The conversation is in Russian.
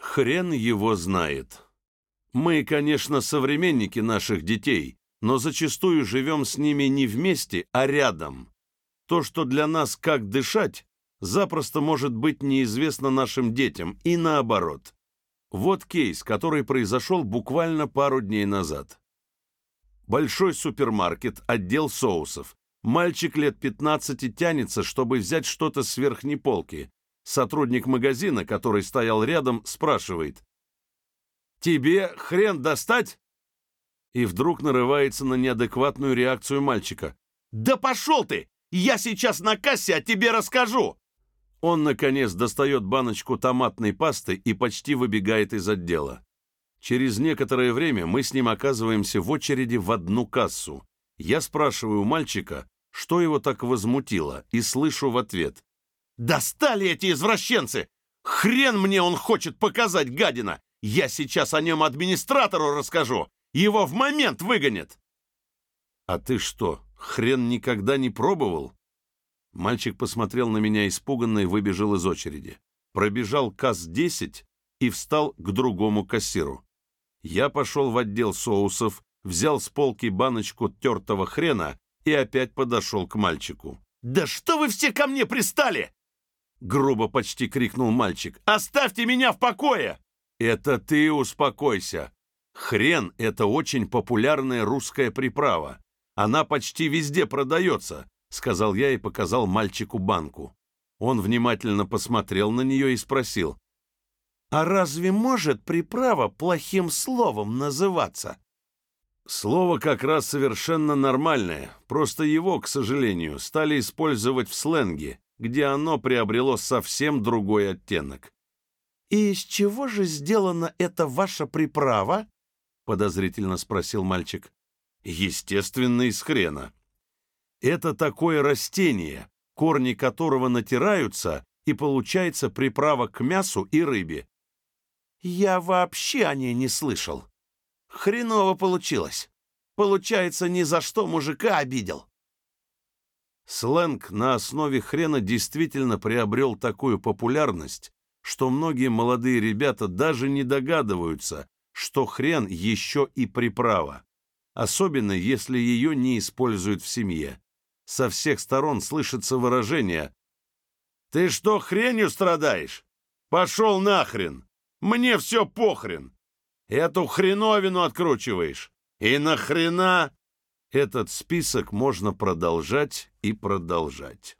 Хрен его знает. Мы, конечно, современники наших детей, но зачастую живем с ними не вместе, а рядом. То, что для нас как дышать, запросто может быть неизвестно нашим детям, и наоборот. Вот кейс, который произошел буквально пару дней назад. Большой супермаркет, отдел соусов. Мальчик лет 15 тянется, чтобы взять что-то с верхней полки. Сотрудник магазина, который стоял рядом, спрашивает. «Тебе хрен достать?» И вдруг нарывается на неадекватную реакцию мальчика. «Да пошел ты! Я сейчас на кассе о тебе расскажу!» Он, наконец, достает баночку томатной пасты и почти выбегает из отдела. Через некоторое время мы с ним оказываемся в очереди в одну кассу. Я спрашиваю у мальчика, что его так возмутило, и слышу в ответ. «Достали эти извращенцы! Хрен мне он хочет показать, гадина! Я сейчас о нем администратору расскажу! Его в момент выгонят!» «А ты что, хрен никогда не пробовал?» Мальчик посмотрел на меня испуганно и выбежал из очереди. Пробежал КАС-10 и встал к другому кассиру. Я пошел в отдел соусов, взял с полки баночку тертого хрена и опять подошел к мальчику. «Да что вы все ко мне пристали?» Грубо почти крикнул мальчик. «Оставьте меня в покое!» «Это ты успокойся. Хрен — это очень популярная русская приправа. Она почти везде продается», — сказал я и показал мальчику банку. Он внимательно посмотрел на нее и спросил. «А разве может приправа плохим словом называться?» Слово как раз совершенно нормальное, просто его, к сожалению, стали использовать в сленге, где оно приобрело совсем другой оттенок. «И из чего же сделана эта ваша приправа?» — подозрительно спросил мальчик. «Естественно, из хрена. Это такое растение, корни которого натираются, и получается приправа к мясу и рыбе». «Я вообще о ней не слышал», Хреново получилось. Получается, ни за что мужика обидел. Сленг на основе хрена действительно приобрел такую популярность, что многие молодые ребята даже не догадываются, что хрен еще и приправа, особенно если ее не используют в семье. Со всех сторон слышится выражение «Ты что, хренью страдаешь? Пошел нахрен! Мне все похрен! Эту хреновину откручиваешь. И нахрена? Этот список можно продолжать и продолжать.